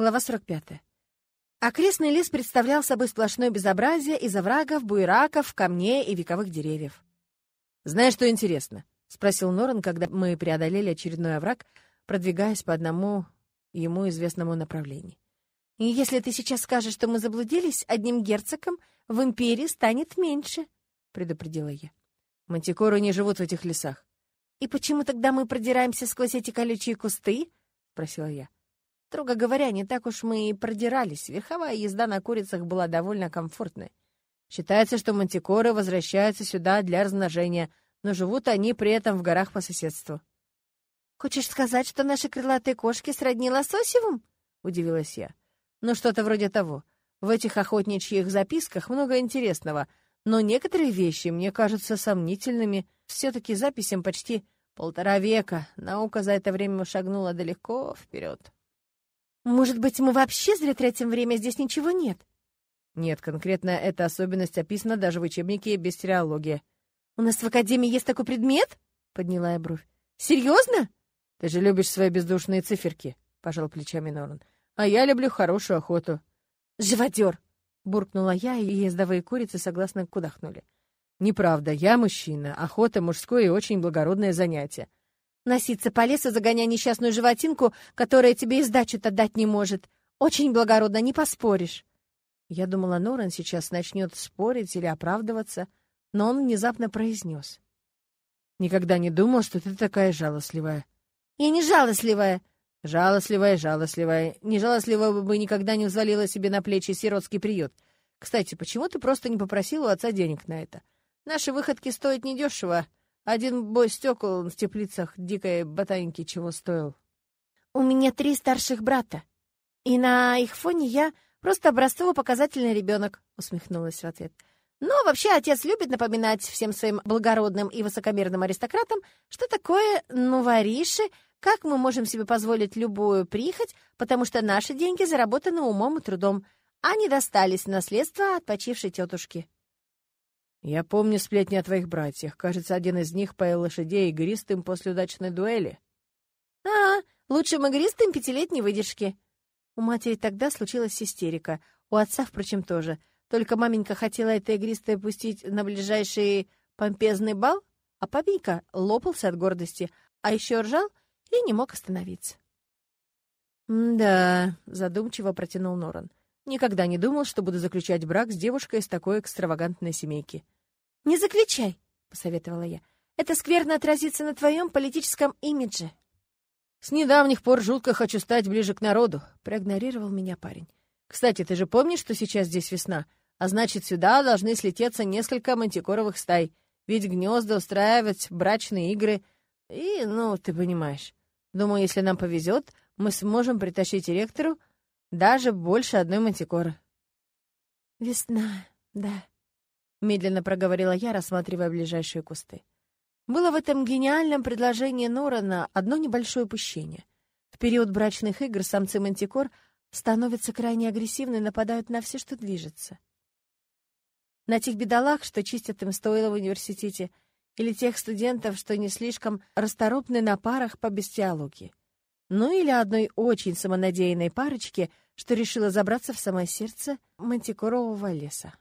Глава 45. Окрестный лес представлял собой сплошное безобразие из оврагов, буераков, камней и вековых деревьев. «Знаешь, что интересно?» — спросил Норан, когда мы преодолели очередной овраг, продвигаясь по одному ему известному направлению. «И если ты сейчас скажешь, что мы заблудились, одним герцогом в Империи станет меньше», — предупредила я. «Мантикоры не живут в этих лесах». «И почему тогда мы продираемся сквозь эти колючие кусты?» — спросила я. Строго говоря, не так уж мы и продирались. Верховая езда на курицах была довольно комфортной. Считается, что мантикоры возвращаются сюда для размножения, но живут они при этом в горах по соседству. «Хочешь сказать, что наши крылатые кошки сродни лососевым?» — удивилась я. «Ну, что-то вроде того. В этих охотничьих записках много интересного, но некоторые вещи мне кажутся сомнительными. Все-таки записям почти полтора века. Наука за это время шагнула далеко вперед. Может быть, мы вообще зря тратим время, здесь ничего нет? Нет, конкретно эта особенность описана даже в учебнике бестериологии. У нас в академии есть такой предмет? Подняла я бровь. Серьезно? Ты же любишь свои бездушные циферки, пожал плечами Норан. А я люблю хорошую охоту. Живодер! буркнула я, и ездовые курицы согласно кудахнули. Неправда, я мужчина. Охота — мужское и очень благородное занятие. Носиться по лесу, загоняя несчастную животинку, которая тебе и сдачу-то дать не может. Очень благородно, не поспоришь. Я думала, Норан сейчас начнет спорить или оправдываться, но он внезапно произнес. «Никогда не думал, что ты такая жалостливая». «Я не жалостливая». «Жалостливая, жалостливая. Не жалостливая бы никогда не взвалила себе на плечи сиротский приют. Кстати, почему ты просто не попросил у отца денег на это? Наши выходки стоят недешево, один бой стекол в теплицах дикой ботаники чего стоил. У меня три старших брата, и на их фоне я просто образцово-показательный ребенок, усмехнулась в ответ. Но вообще отец любит напоминать всем своим благородным и высокомерным аристократам, что такое ну вориши, как мы можем себе позволить любую прихоть, потому что наши деньги заработаны умом и трудом, а не достались наследство от почившей тетушки. «Я помню сплетни о твоих братьях. Кажется, один из них поел лошадей игристым после удачной дуэли». «А, лучшим игристым пятилетней выдержки». У матери тогда случилась истерика. У отца, впрочем, тоже. Только маменька хотела это игристое пустить на ближайший помпезный бал, а папенька лопался от гордости, а еще ржал и не мог остановиться. «Да», — задумчиво протянул Норан. Никогда не думал, что буду заключать брак с девушкой из такой экстравагантной семейки. «Не заключай», — посоветовала я. «Это скверно отразится на твоем политическом имидже». «С недавних пор жутко хочу стать ближе к народу», — проигнорировал меня парень. «Кстати, ты же помнишь, что сейчас здесь весна? А значит, сюда должны слететься несколько мантикоровых стай, ведь гнезда устраивать, брачные игры. И, ну, ты понимаешь. Думаю, если нам повезет, мы сможем притащить ректору даже больше одной мантикоры. «Весна, да», — медленно проговорила я, рассматривая ближайшие кусты. Было в этом гениальном предложении Норана одно небольшое упущение. В период брачных игр самцы мантикор становятся крайне агрессивны и нападают на все, что движется. На тех бедолаг, что чистят им стоило в университете, или тех студентов, что не слишком расторопны на парах по бестиологии ну или одной очень самонадеянной парочке, что решила забраться в самое сердце мантикорового леса.